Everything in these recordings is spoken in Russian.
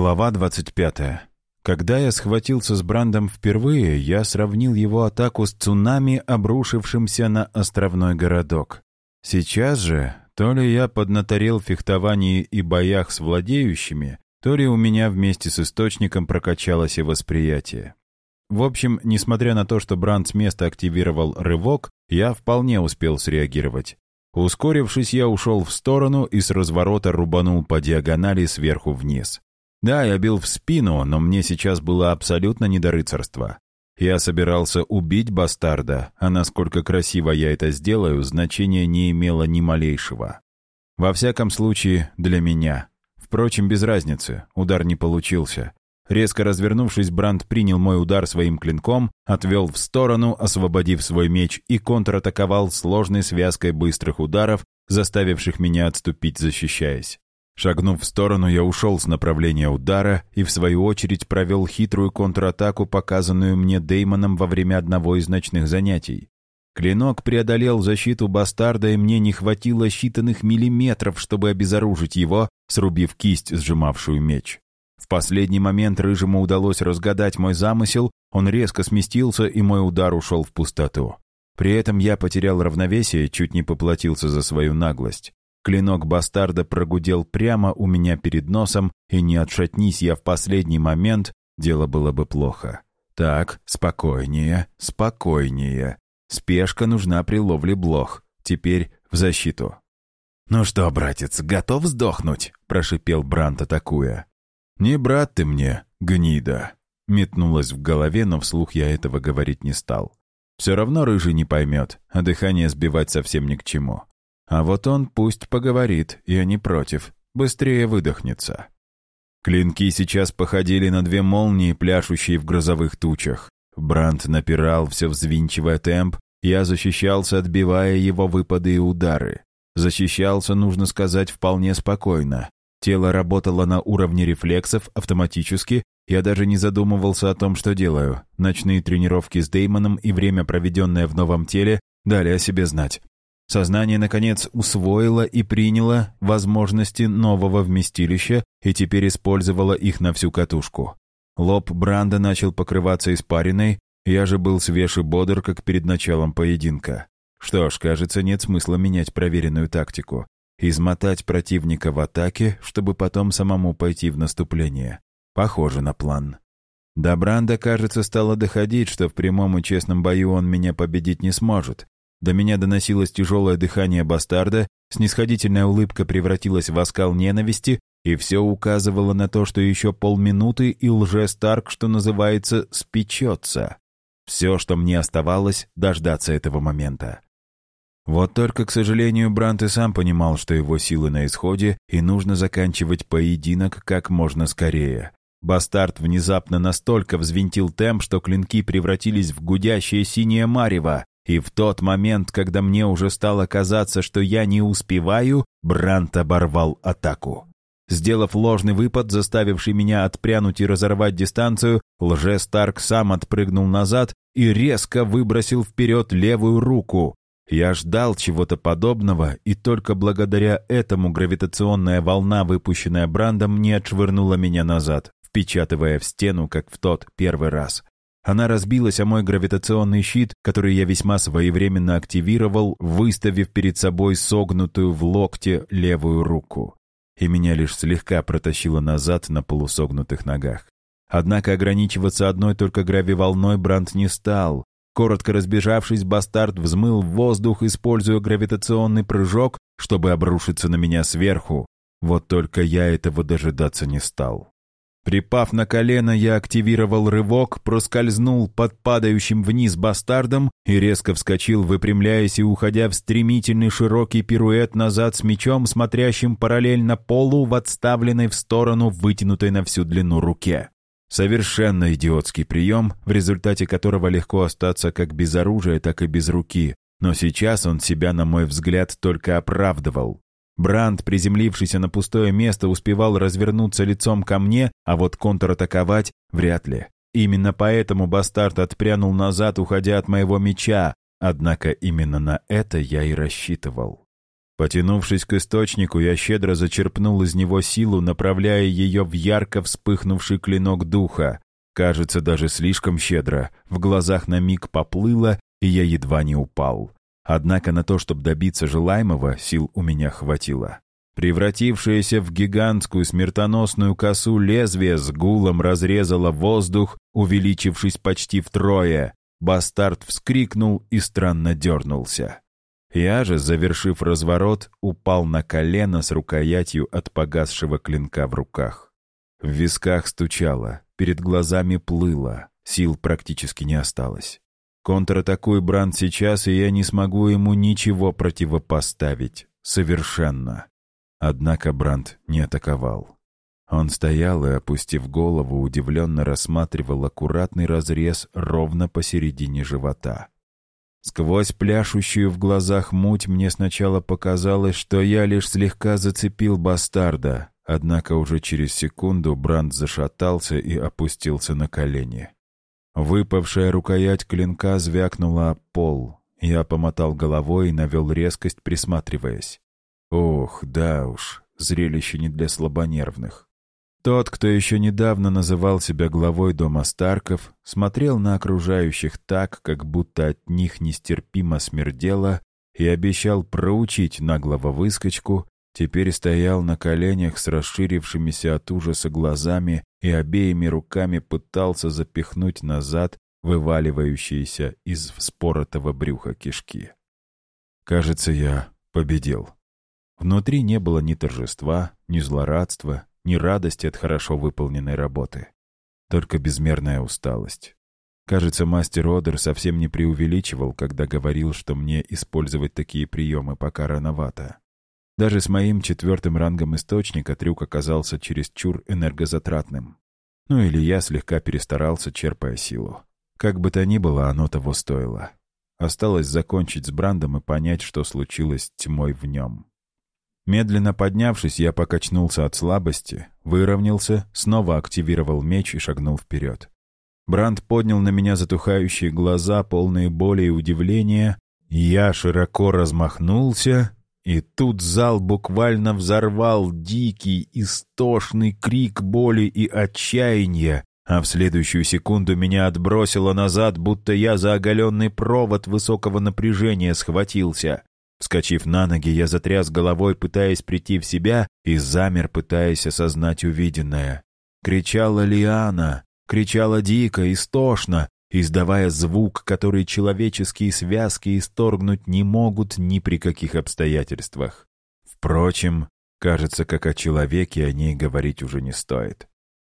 Глава 25. Когда я схватился с Брандом впервые, я сравнил его атаку с цунами, обрушившимся на островной городок. Сейчас же, то ли я поднаторел в фехтовании и боях с владеющими, то ли у меня вместе с источником прокачалось и восприятие. В общем, несмотря на то, что Бранд с места активировал рывок, я вполне успел среагировать. Ускорившись, я ушел в сторону и с разворота рубанул по диагонали сверху вниз. Да, я бил в спину, но мне сейчас было абсолютно не до рыцарства. Я собирался убить бастарда, а насколько красиво я это сделаю, значения не имело ни малейшего. Во всяком случае, для меня. Впрочем, без разницы, удар не получился. Резко развернувшись, Бранд принял мой удар своим клинком, отвел в сторону, освободив свой меч, и контратаковал сложной связкой быстрых ударов, заставивших меня отступить, защищаясь. Шагнув в сторону, я ушел с направления удара и, в свою очередь, провел хитрую контратаку, показанную мне Деймоном во время одного из ночных занятий. Клинок преодолел защиту бастарда, и мне не хватило считанных миллиметров, чтобы обезоружить его, срубив кисть, сжимавшую меч. В последний момент Рыжему удалось разгадать мой замысел, он резко сместился, и мой удар ушел в пустоту. При этом я потерял равновесие, чуть не поплатился за свою наглость. Клинок бастарда прогудел прямо у меня перед носом, и не отшатнись я в последний момент, дело было бы плохо. Так, спокойнее, спокойнее. Спешка нужна при ловле блох. Теперь в защиту. «Ну что, братец, готов сдохнуть?» — прошипел Брант, атакуя. «Не брат ты мне, гнида!» Метнулось в голове, но вслух я этого говорить не стал. Все равно рыжий не поймет, а дыхание сбивать совсем ни к чему. А вот он пусть поговорит, я не против, быстрее выдохнется. Клинки сейчас походили на две молнии, пляшущие в грозовых тучах. Бранд напирал, все взвинчивая темп, я защищался, отбивая его выпады и удары. Защищался, нужно сказать, вполне спокойно. Тело работало на уровне рефлексов автоматически, я даже не задумывался о том, что делаю. Ночные тренировки с Деймоном и время, проведенное в новом теле, дали о себе знать. Сознание, наконец, усвоило и приняло возможности нового вместилища и теперь использовало их на всю катушку. Лоб Бранда начал покрываться испариной, я же был свеж и бодр, как перед началом поединка. Что ж, кажется, нет смысла менять проверенную тактику. Измотать противника в атаке, чтобы потом самому пойти в наступление. Похоже на план. До Бранда, кажется, стало доходить, что в прямом и честном бою он меня победить не сможет, до меня доносилось тяжелое дыхание бастарда, снисходительная улыбка превратилась в оскал ненависти, и все указывало на то, что еще полминуты, и лже-старк, что называется, спечется. Все, что мне оставалось, дождаться этого момента. Вот только, к сожалению, Брант и сам понимал, что его силы на исходе, и нужно заканчивать поединок как можно скорее. Бастард внезапно настолько взвинтил темп, что клинки превратились в гудящее синее марево, и в тот момент, когда мне уже стало казаться, что я не успеваю, Брант оборвал атаку. Сделав ложный выпад, заставивший меня отпрянуть и разорвать дистанцию, лже-старк сам отпрыгнул назад и резко выбросил вперед левую руку. Я ждал чего-то подобного, и только благодаря этому гравитационная волна, выпущенная Брандом, не отшвырнула меня назад, впечатывая в стену, как в тот первый раз. Она разбилась о мой гравитационный щит, который я весьма своевременно активировал, выставив перед собой согнутую в локте левую руку. И меня лишь слегка протащило назад на полусогнутых ногах. Однако ограничиваться одной только гравиволной Брант не стал. Коротко разбежавшись, бастард взмыл в воздух, используя гравитационный прыжок, чтобы обрушиться на меня сверху. Вот только я этого дожидаться не стал. Припав на колено, я активировал рывок, проскользнул под падающим вниз бастардом и резко вскочил, выпрямляясь и уходя в стремительный широкий пируэт назад с мечом, смотрящим параллельно полу в отставленной в сторону вытянутой на всю длину руке. Совершенно идиотский прием, в результате которого легко остаться как без оружия, так и без руки. Но сейчас он себя, на мой взгляд, только оправдывал. Бранд, приземлившийся на пустое место, успевал развернуться лицом ко мне, а вот контратаковать вряд ли. Именно поэтому бастард отпрянул назад, уходя от моего меча, однако именно на это я и рассчитывал. Потянувшись к источнику, я щедро зачерпнул из него силу, направляя ее в ярко вспыхнувший клинок духа. Кажется, даже слишком щедро. В глазах на миг поплыло, и я едва не упал. Однако на то, чтобы добиться желаемого, сил у меня хватило. Превратившееся в гигантскую смертоносную косу лезвие с гулом разрезало воздух, увеличившись почти втрое. Бастард вскрикнул и странно дернулся. Я же, завершив разворот, упал на колено с рукоятью от погасшего клинка в руках. В висках стучало, перед глазами плыло, сил практически не осталось. Контратакуй Бранд сейчас, и я не смогу ему ничего противопоставить. Совершенно. Однако Бранд не атаковал. Он стоял и, опустив голову, удивленно рассматривал аккуратный разрез ровно посередине живота. Сквозь пляшущую в глазах муть мне сначала показалось, что я лишь слегка зацепил бастарда, однако уже через секунду Бранд зашатался и опустился на колени. Выпавшая рукоять клинка звякнула о пол. Я помотал головой и навел резкость, присматриваясь. Ох, да уж, зрелище не для слабонервных. Тот, кто еще недавно называл себя главой дома Старков, смотрел на окружающих так, как будто от них нестерпимо смердело, и обещал проучить наглого выскочку, теперь стоял на коленях с расширившимися от ужаса глазами и обеими руками пытался запихнуть назад вываливающиеся из вспоротого брюха кишки. Кажется, я победил. Внутри не было ни торжества, ни злорадства, ни радости от хорошо выполненной работы. Только безмерная усталость. Кажется, мастер Одер совсем не преувеличивал, когда говорил, что мне использовать такие приемы пока рановато. Даже с моим четвертым рангом источника трюк оказался чересчур энергозатратным. Ну или я слегка перестарался, черпая силу. Как бы то ни было, оно того стоило. Осталось закончить с Брандом и понять, что случилось тьмой в нем. Медленно поднявшись, я покачнулся от слабости, выровнялся, снова активировал меч и шагнул вперед. Бранд поднял на меня затухающие глаза, полные боли и удивления. Я широко размахнулся, и тут зал буквально взорвал дикий, истошный крик боли и отчаяния, а в следующую секунду меня отбросило назад, будто я за оголенный провод высокого напряжения схватился. Вскочив на ноги, я затряс головой, пытаясь прийти в себя, и замер, пытаясь осознать увиденное. Кричала Лиана, кричала дико, истошно, издавая звук, который человеческие связки исторгнуть не могут ни при каких обстоятельствах. Впрочем, кажется, как о человеке о ней говорить уже не стоит.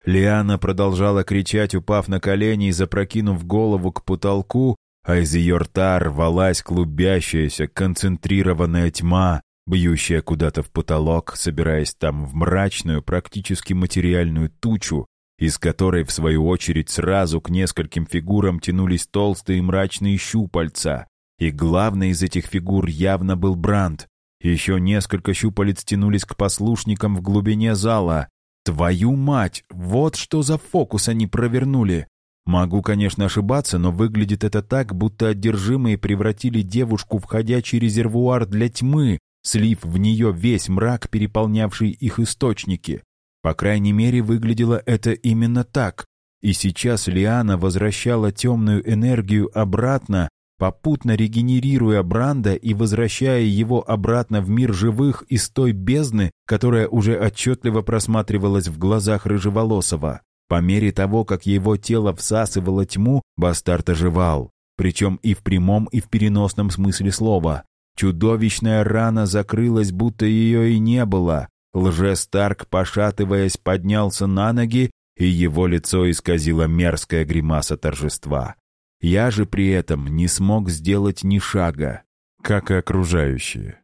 Лиана продолжала кричать, упав на колени и запрокинув голову к потолку, а из ее рта рвалась клубящаяся, концентрированная тьма, бьющая куда-то в потолок, собираясь там в мрачную, практически материальную тучу, из которой, в свою очередь, сразу к нескольким фигурам тянулись толстые мрачные щупальца. И главной из этих фигур явно был Бранд. Еще несколько щупалец тянулись к послушникам в глубине зала. «Твою мать! Вот что за фокус они провернули! Могу, конечно, ошибаться, но выглядит это так, будто одержимые превратили девушку в ходячий резервуар для тьмы, слив в нее весь мрак, переполнявший их источники. По крайней мере, выглядело это именно так. И сейчас Лиана возвращала темную энергию обратно, попутно регенерируя Бранда и возвращая его обратно в мир живых из той бездны, которая уже отчетливо просматривалась в глазах Рыжеволосого. По мере того, как его тело всасывало тьму, бастард оживал, причем и в прямом, и в переносном смысле слова. Чудовищная рана закрылась, будто ее и не было. Лже-Старк, пошатываясь, поднялся на ноги, и его лицо исказило мерзкая гримаса торжества. Я же при этом не смог сделать ни шага, как и окружающие.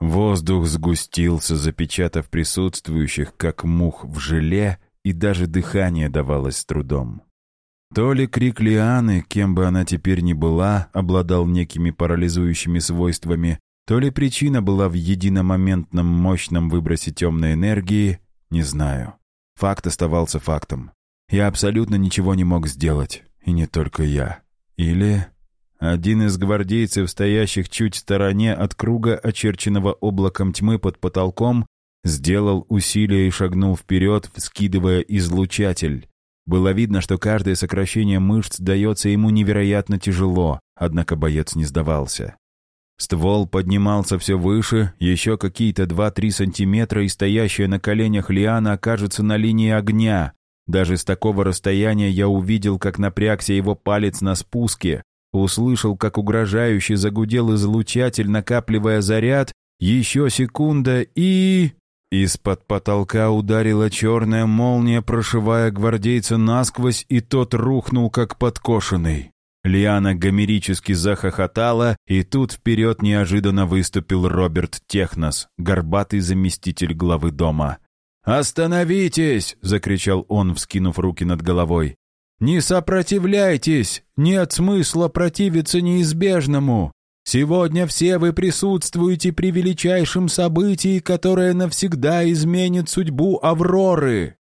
Воздух сгустился, запечатав присутствующих, как мух в желе, и даже дыхание давалось с трудом. То ли крик Лианы, кем бы она теперь ни была, обладал некими парализующими свойствами, то ли причина была в единомоментном мощном выбросе темной энергии, не знаю. Факт оставался фактом. Я абсолютно ничего не мог сделать, и не только я. Или... Один из гвардейцев, стоящих чуть в стороне от круга, очерченного облаком тьмы под потолком, сделал усилие и шагнул вперед, вскидывая излучатель. Было видно, что каждое сокращение мышц дается ему невероятно тяжело, однако боец не сдавался. Ствол поднимался все выше, еще какие-то 2-3 сантиметра, и стоящая на коленях Лиана окажется на линии огня. Даже с такого расстояния я увидел, как напрягся его палец на спуске, услышал, как угрожающе загудел излучатель, накапливая заряд, еще секунда и... Из-под потолка ударила черная молния, прошивая гвардейца насквозь, и тот рухнул, как подкошенный. Лиана гомерически захохотала, и тут вперед неожиданно выступил Роберт Технос, горбатый заместитель главы дома. «Остановитесь!» — закричал он, вскинув руки над головой. «Не сопротивляйтесь! Нет смысла противиться неизбежному! Сегодня все вы присутствуете при величайшем событии, которое навсегда изменит судьбу Авроры!»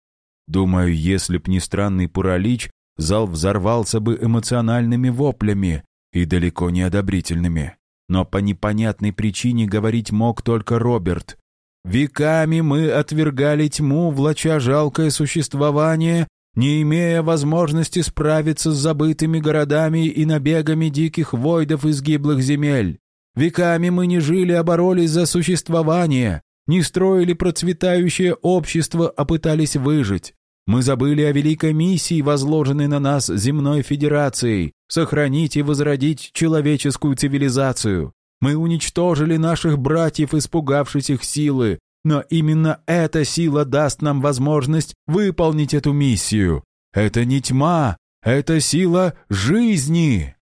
Думаю, если б не странный Пуралич, зал взорвался бы эмоциональными воплями и далеко не одобрительными. Но по непонятной причине говорить мог только Роберт. «Веками мы отвергали тьму, влача жалкое существование, не имея возможности справиться с забытыми городами и набегами диких войдов из гиблых земель. Веками мы не жили, а боролись за существование, не строили процветающее общество, а пытались выжить. Мы забыли о великой миссии, возложенной на нас земной федерацией, сохранить и возродить человеческую цивилизацию. Мы уничтожили наших братьев, испугавшись их силы, но именно эта сила даст нам возможность выполнить эту миссию. Это не тьма, это сила жизни.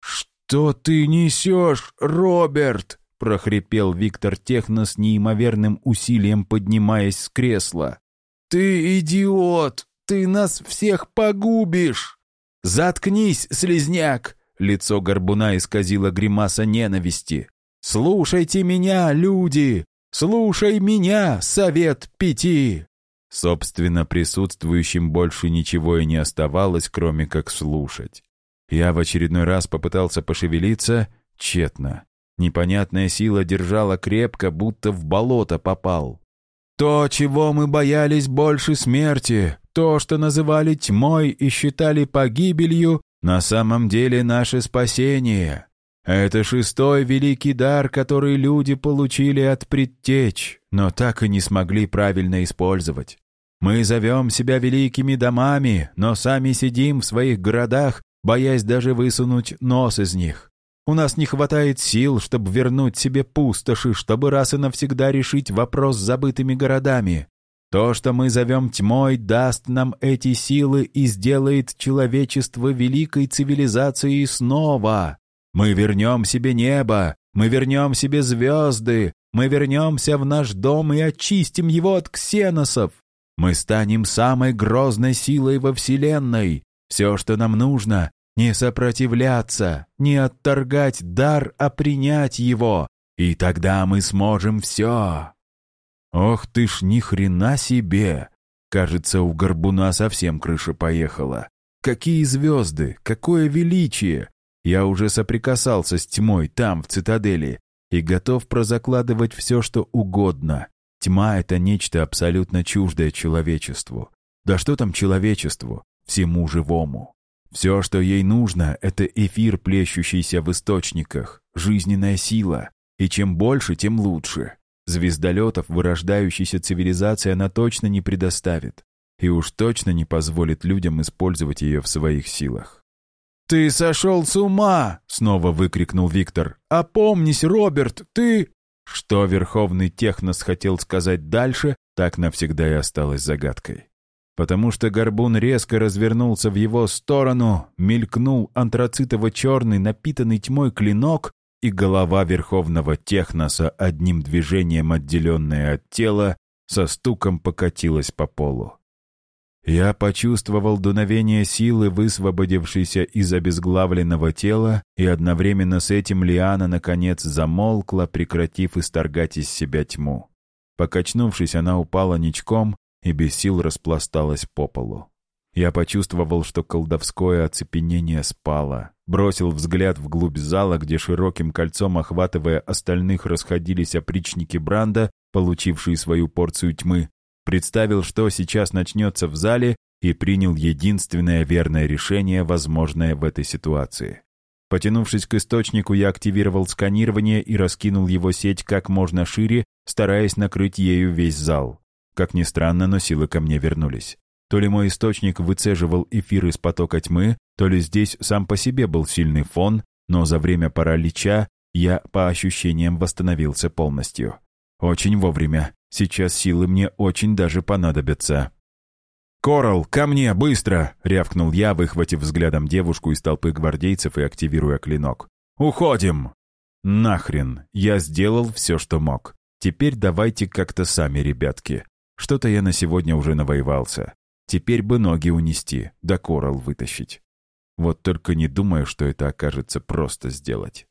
«Что ты несешь, Роберт?» — прохрипел Виктор Техно с неимоверным усилием, поднимаясь с кресла. «Ты идиот! Ты нас всех погубишь!» «Заткнись, слезняк!» Лицо горбуна исказило гримаса ненависти. «Слушайте меня, люди! Слушай меня, совет пяти!» Собственно, присутствующим больше ничего и не оставалось, кроме как слушать. Я в очередной раз попытался пошевелиться, тщетно. Непонятная сила держала крепко, будто в болото попал. То, чего мы боялись больше смерти, то, что называли тьмой и считали погибелью, на самом деле наше спасение. Это шестой великий дар, который люди получили от предтеч, но так и не смогли правильно использовать. Мы зовем себя великими домами, но сами сидим в своих городах, боясь даже высунуть нос из них. У нас не хватает сил, чтобы вернуть себе пустоши, чтобы раз и навсегда решить вопрос с забытыми городами. То, что мы зовем тьмой, даст нам эти силы и сделает человечество великой цивилизацией снова. Мы вернем себе небо, мы вернем себе звезды, мы вернемся в наш дом и очистим его от ксеносов. Мы станем самой грозной силой во Вселенной. Все, что нам нужно, не сопротивляться, не отторгать дар, а принять его, и тогда мы сможем все. Ох ты ж ни хрена себе! Кажется, у горбуна совсем крыша поехала. Какие звезды, какое величие! Я уже соприкасался с тьмой там, в цитадели, и готов прозакладывать все, что угодно. Тьма — это нечто абсолютно чуждое человечеству. Да что там человечеству, всему живому. Все, что ей нужно, это эфир, плещущийся в источниках, жизненная сила. И чем больше, тем лучше. Звездолетов вырождающейся цивилизации она точно не предоставит. И уж точно не позволит людям использовать ее в своих силах. «Ты сошел с ума!» — снова выкрикнул Виктор. «Опомнись, Роберт, ты...» Что Верховный Технос хотел сказать дальше, так навсегда и осталось загадкой потому что горбун резко развернулся в его сторону, мелькнул антрацитово-черный, напитанный тьмой клинок, и голова Верховного Техноса, одним движением отделенная от тела, со стуком покатилась по полу. Я почувствовал дуновение силы, высвободившейся из обезглавленного тела, и одновременно с этим Лиана, наконец, замолкла, прекратив исторгать из себя тьму. Покачнувшись, она упала ничком, и без сил распласталась по полу. Я почувствовал, что колдовское оцепенение спало. Бросил взгляд вглубь зала, где широким кольцом, охватывая остальных, расходились опричники Бранда, получившие свою порцию тьмы. Представил, что сейчас начнется в зале, и принял единственное верное решение, возможное в этой ситуации. Потянувшись к источнику, я активировал сканирование и раскинул его сеть как можно шире, стараясь накрыть ею весь зал. Как ни странно, но силы ко мне вернулись. То ли мой источник выцеживал эфир из потока тьмы, то ли здесь сам по себе был сильный фон, но за время паралича я, по ощущениям, восстановился полностью. Очень вовремя. Сейчас силы мне очень даже понадобятся. «Коралл, ко мне, быстро!» — рявкнул я, выхватив взглядом девушку из толпы гвардейцев и активируя клинок. «Уходим!» «Нахрен! Я сделал все, что мог. Теперь давайте как-то сами, ребятки. Что-то я на сегодня уже навоевался. Теперь бы ноги унести, да коралл вытащить. Вот только не думаю, что это окажется просто сделать.